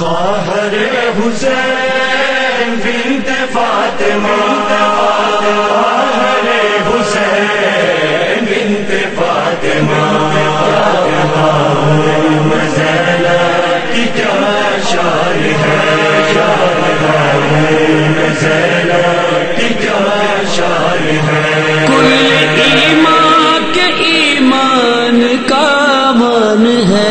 خواہر حسین بنت فاطمہ خواہر حسین بنت فاطمہ مزیلہ کی کیا شار ہے مزیلہ کی کیا شار ہے کل ایمان کے ایمان کا مان ہے۔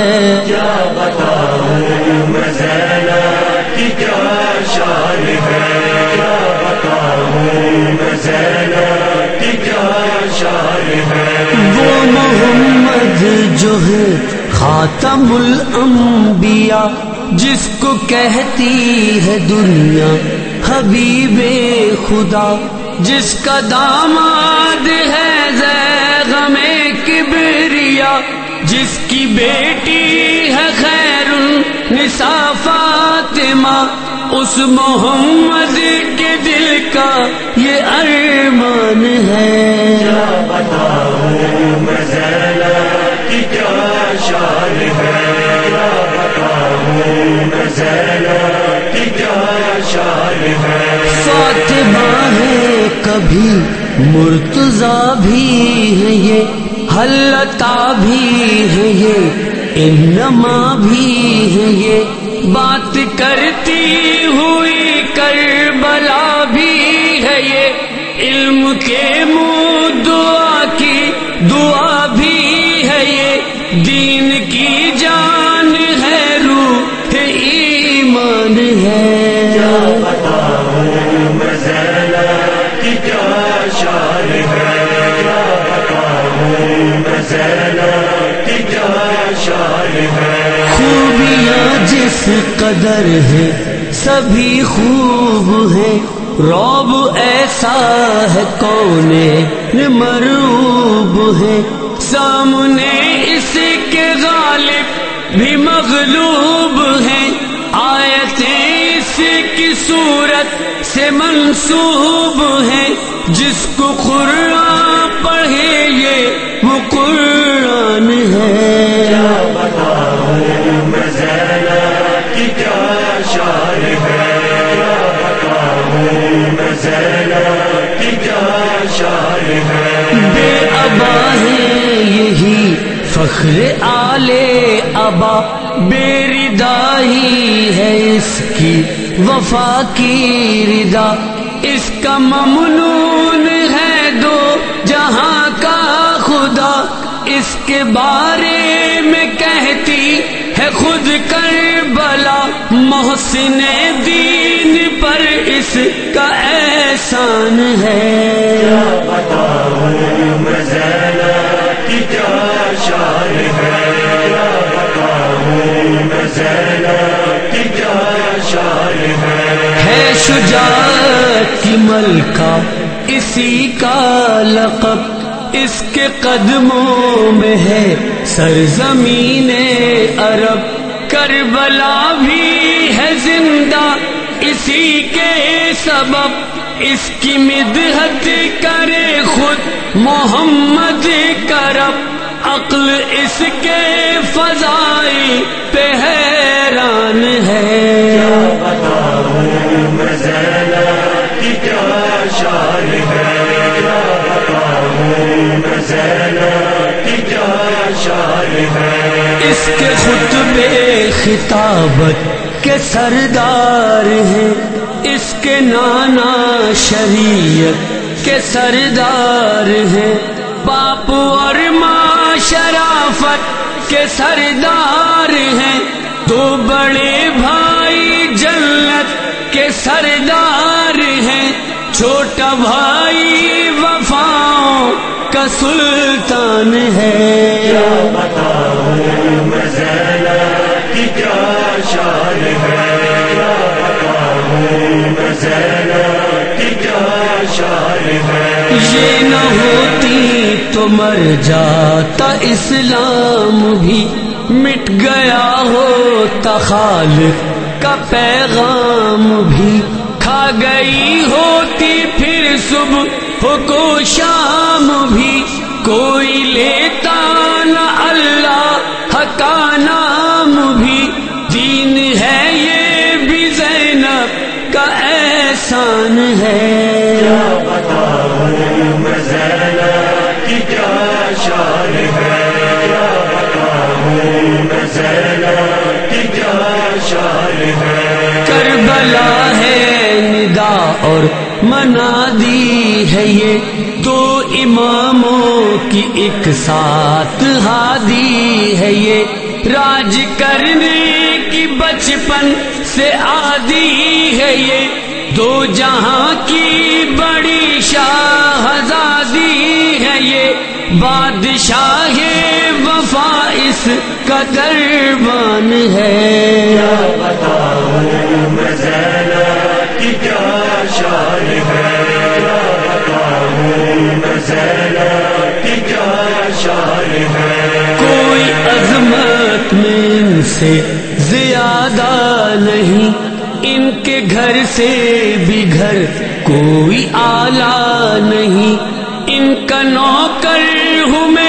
وہ محمد جو ہے خاتم الانبیاء، جس کو کہتی ہے دنیا، حبیب خدا، جس کا داماد ہے زیغم کبریا، جس کی بیٹی ہے خیر النساء فاطمہ۔ اس محمد کے دل کا یہ ارمان ہے۔ کی کیا شان ہے بتاؤں مزیلہ کی کیا شان ہے فاطمہ ہے کبھی مرتضی بھی ہے یہ، حلتا بھی ہے یہ، انما بھی ہے یہ۔ بات کرتی ہوئی کربلا بھی ہے یہ، علم کے دین کی جان ہے، روح ایمان کیا ہے بتاؤں کی کیا شان ہے۔ کیا کی کیا شان ہے خوبیاں جس قدر ہے سبھی خوب ہے روب ایسا ہے، کون مرعوب ہے۔ سامنے اس کے غالب بھی مغلوب ہے آیتیں اس کی صورت سے منسوب ہے جس کو قرآن پڑھے یہ وہ قرآن ہے۔ کیا بتاؤں مزیلہ کی کیا شان ہے۔ کیا بتاؤں مزیلہ کی کیا شان ہے۔ بے ابا ہے فخر آلے ابا بے ردائی ہے اس کی وفا کی ردا اس کا ممنون ہے دو جہاں کا خدا۔ اس کے بارے میں کہتی ہے خود کر بلا محسن دین پر اس کا احسان ہے۔ ہے شجاعت کی ملکہ، اسی کا لقب اس کے قدموں میں ہے۔ سرزمین عرب، کربلا بھی ہے زندہ۔ اسی کے سبب اس کی مدحت کرے خود محمد کرب۔ عقل اس کے فضائی پہ حیران ہے؟ اس کے خطبے خطابت کے سردار ہیں۔ اس کے نانا شریعت کے سردار ہیں۔ باپ اور ماں شرافت کے سردار ہیں۔ دو بڑے بھائی جنت کے سردار ہیں۔ چھوٹا بھائی وفاؤں کا سلطان ہے۔ کی کیا شان ہے۔ کیا بتاؤں مزیلہ کی کیا شان ہے۔ یہ نہ ہوتی تو مر جاتا اسلام بھی مٹ گیا ہوتا خالق کا پیغام بھی۔ کھا گئی ہوتی پھر صبح کو شام بھی۔ کوئی لیتا نہ اللہ کا نام بھی۔ دین ہے یہ کا احسان ہے۔ کی کربلا ہے ندا اور منادی ہے یہ دو اماموں کی ایک ساتھ ہادی ہے یہ راج کرنے کی بچپن سے آدی ہے یہ دو جہاں کی بڑی شاہزادی ہے یہ بادشاہ اس کا دربان ہے۔ کوئی عظمت میں ان سے زیادہ نہیں۔ ان کے گھر سے بھی گھر کوئی آلہ نہیں۔ ان کا نوکر ہوں میں